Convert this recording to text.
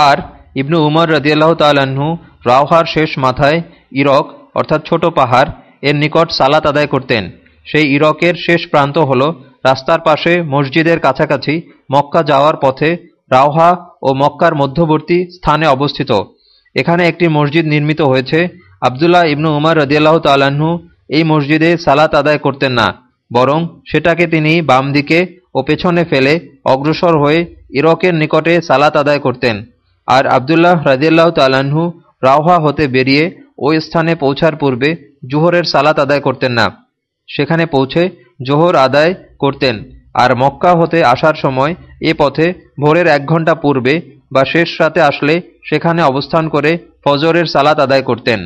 আর ইবনু উমর রদিয়াল্লাহ তাল্লাহ্ন রাওহার শেষ মাথায় ইরক, অর্থাৎ ছোট পাহাড়, এর নিকট সালাত আদায় করতেন। সেই ইরকের শেষ প্রান্ত হল রাস্তার পাশে মসজিদের কাছাকাছি মক্কা যাওয়ার পথে রাওহা ও মক্কার মধ্যবর্তী স্থানে অবস্থিত। এখানে একটি মসজিদ নির্মিত হয়েছে। আবদুল্লাহ ইবনু উমর রদিয়াল্লাহ তাল্লাহ্ন এই মসজিদে সালাত আদায় করতেন না, বরং সেটাকে তিনি বাম দিকে ও পেছনে ফেলে অগ্রসর হয়ে ইরকের নিকটে সালাত আদায় করতেন। আর আবদুল্লাহ রাজিয়াল্লাহ তালাহু রাওহা হতে বেরিয়ে ওই স্থানে পৌঁছার পূর্বে জোহরের সালাত আদায় করতেন না। সেখানে পৌঁছে জোহর আদায় করতেন আর মক্কা হতে আসার সময় এ পথে ভোরের এক ঘণ্টা পূর্বে বা শেষ রাতে আসলে সেখানে অবস্থান করে ফজরের সালাত আদায় করতেন।